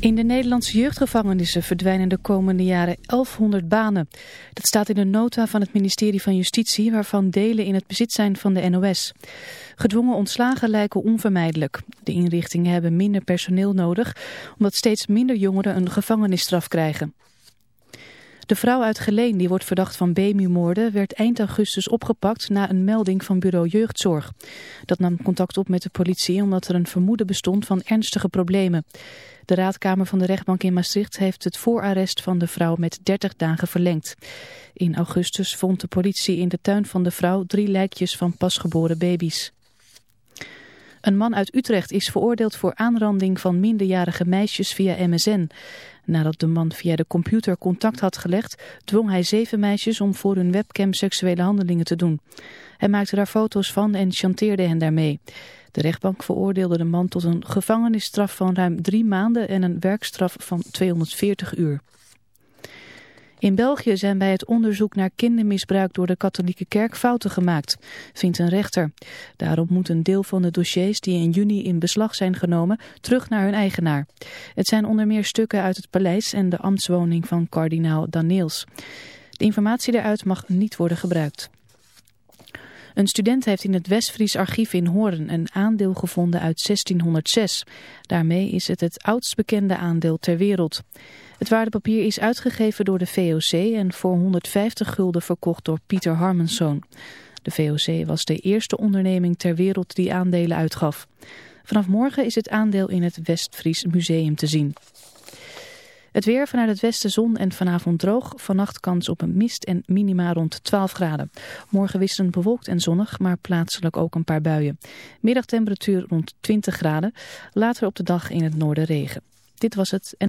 In de Nederlandse jeugdgevangenissen verdwijnen de komende jaren 1100 banen. Dat staat in een nota van het ministerie van Justitie waarvan delen in het bezit zijn van de NOS. Gedwongen ontslagen lijken onvermijdelijk. De inrichtingen hebben minder personeel nodig omdat steeds minder jongeren een gevangenisstraf krijgen. De vrouw uit Geleen, die wordt verdacht van BEMU-moorden, werd eind augustus opgepakt na een melding van bureau jeugdzorg. Dat nam contact op met de politie omdat er een vermoeden bestond van ernstige problemen. De raadkamer van de rechtbank in Maastricht heeft het voorarrest van de vrouw met 30 dagen verlengd. In augustus vond de politie in de tuin van de vrouw drie lijkjes van pasgeboren baby's. Een man uit Utrecht is veroordeeld voor aanranding van minderjarige meisjes via MSN. Nadat de man via de computer contact had gelegd, dwong hij zeven meisjes om voor hun webcam seksuele handelingen te doen. Hij maakte daar foto's van en chanteerde hen daarmee. De rechtbank veroordeelde de man tot een gevangenisstraf van ruim drie maanden en een werkstraf van 240 uur. In België zijn bij het onderzoek naar kindermisbruik door de katholieke kerk fouten gemaakt, vindt een rechter. Daarom moet een deel van de dossiers die in juni in beslag zijn genomen terug naar hun eigenaar. Het zijn onder meer stukken uit het paleis en de ambtswoning van kardinaal Daneels. De informatie daaruit mag niet worden gebruikt. Een student heeft in het Westfries archief in Hoorn een aandeel gevonden uit 1606. Daarmee is het het oudst bekende aandeel ter wereld. Het waardepapier is uitgegeven door de VOC en voor 150 gulden verkocht door Pieter Harmenszoon. De VOC was de eerste onderneming ter wereld die aandelen uitgaf. Vanaf morgen is het aandeel in het Westfries Museum te zien. Het weer vanuit het westen zon en vanavond droog. Vannacht kans op een mist en minima rond 12 graden. Morgen wisselend bewolkt en zonnig, maar plaatselijk ook een paar buien. Middagtemperatuur rond 20 graden. Later op de dag in het noorden regen. Dit was het. En...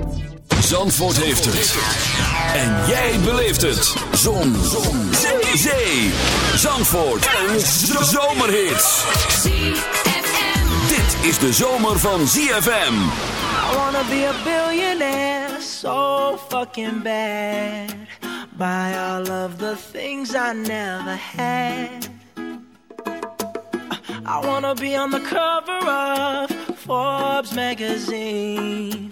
Zandvoort heeft het. En jij beleeft het. Zon. Zon. Zee. Zee. Zandvoort. Een zomerhit. Dit is de zomer van ZFM. I wanna be a billionaire so fucking bad. Buy all of the things I never had. I wanna be on the cover of Forbes magazine,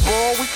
basketball the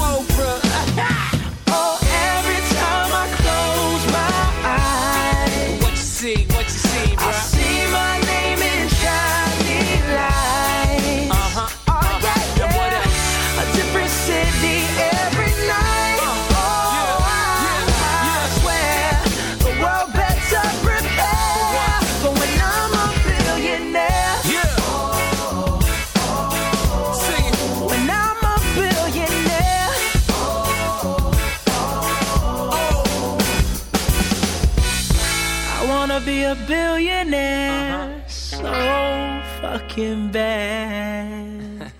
fucking bad.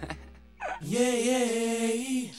yeah, yeah,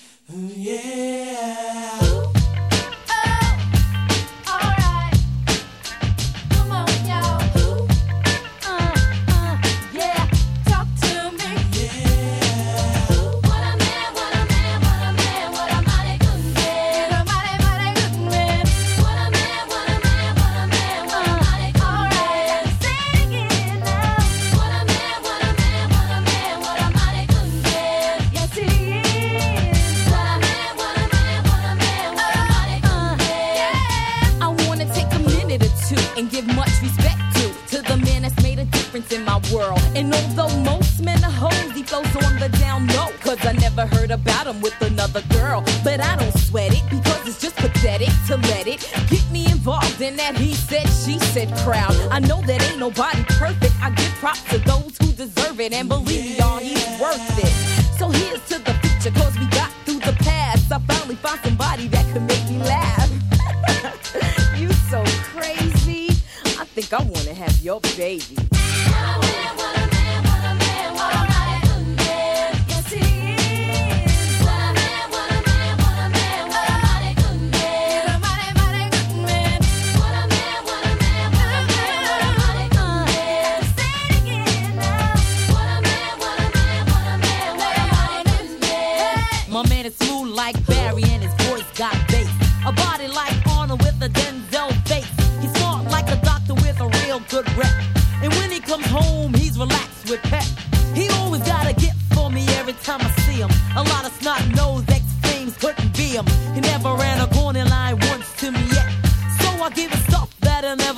I know that ain't nobody perfect. I give props to those who deserve it. And believe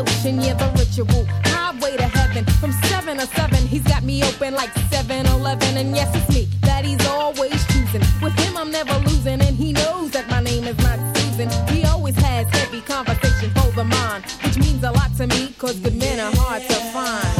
revolution, yeah, the ritual. Highway to heaven from seven or seven. He's got me open like 7 Eleven, and yes, it's me that he's always choosing. With him, I'm never losing, and he knows that my name is not Susan. He always has heavy conversation for the mind, which means a lot to me, cause good men are hard to find.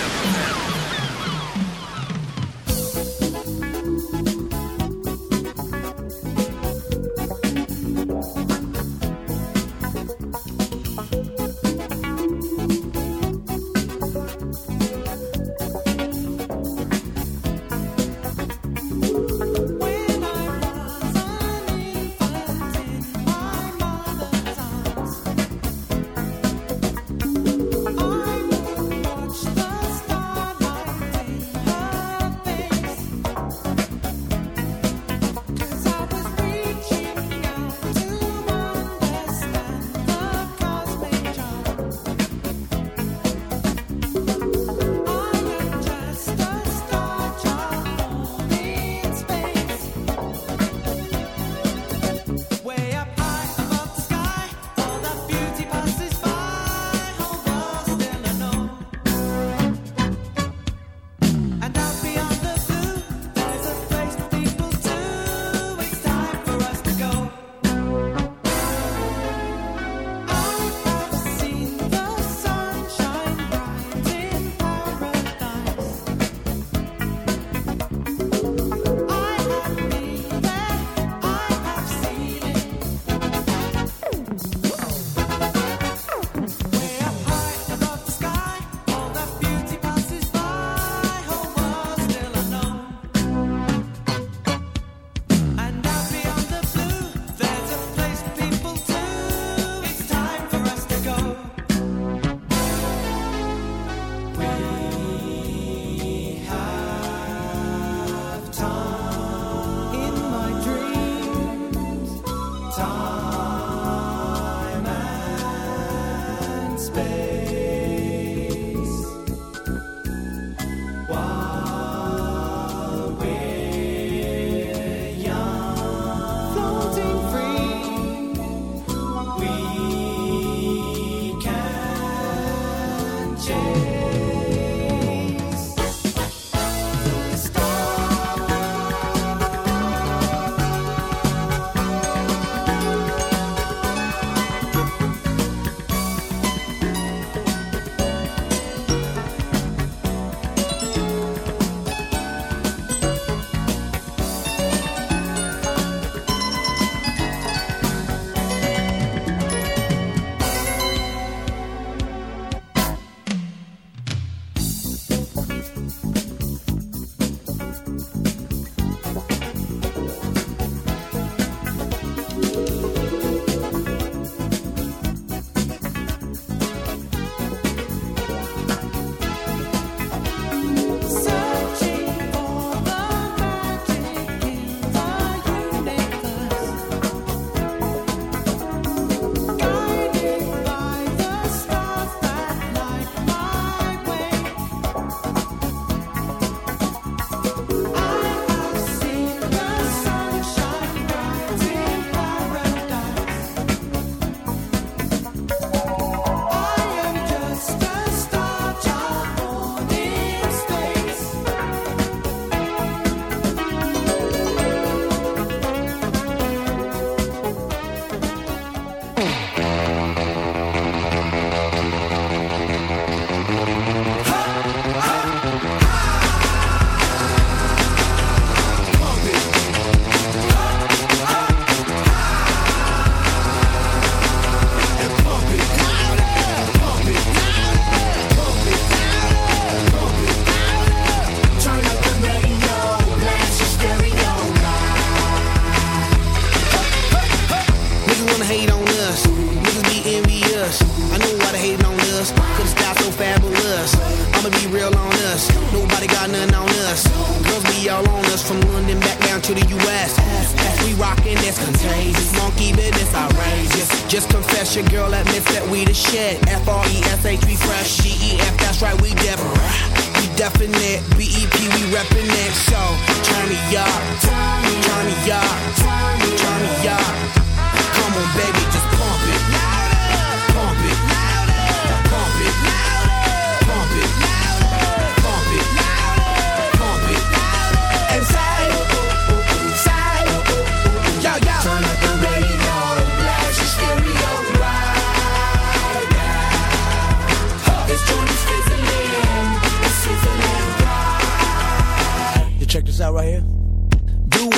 You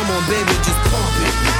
Come on, baby, just pump it.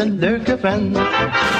and lurk around.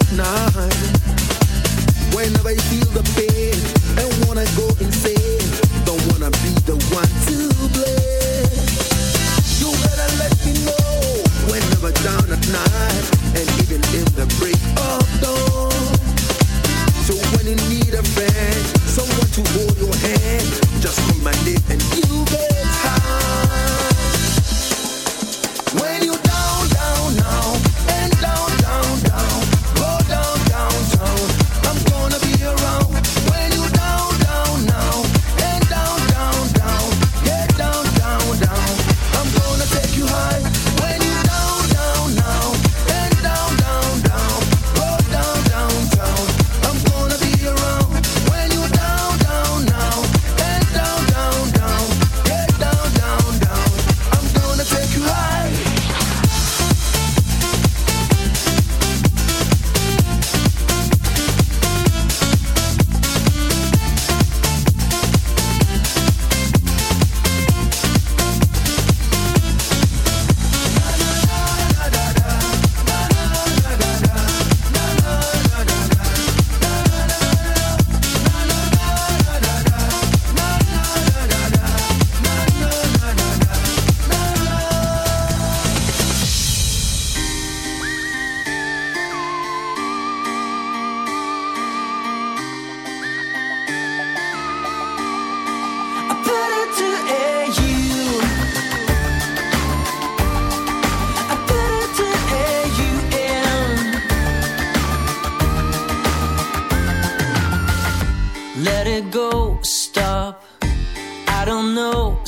At night. Whenever you feel the pain and wanna go insane, don't wanna be the one to blame. You better let me know whenever down at night and even in the break of dawn. So when you need a friend, someone to hold your hand, just come my name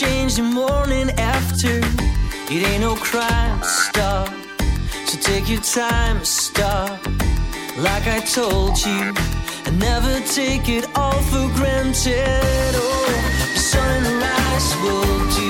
change the morning after. It ain't no crime, stop. So take your time, stop. Like I told you, I never take it all for granted. Oh, the will do.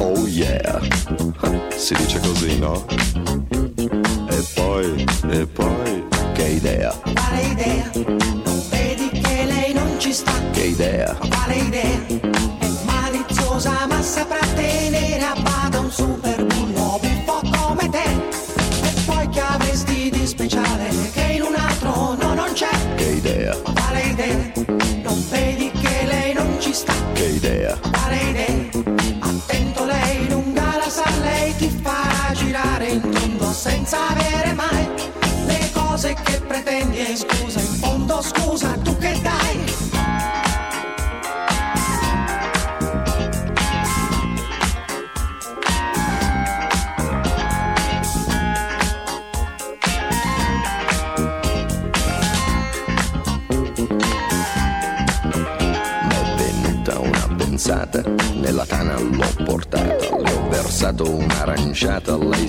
Oh yeah, si dice così, no? E poi, e poi,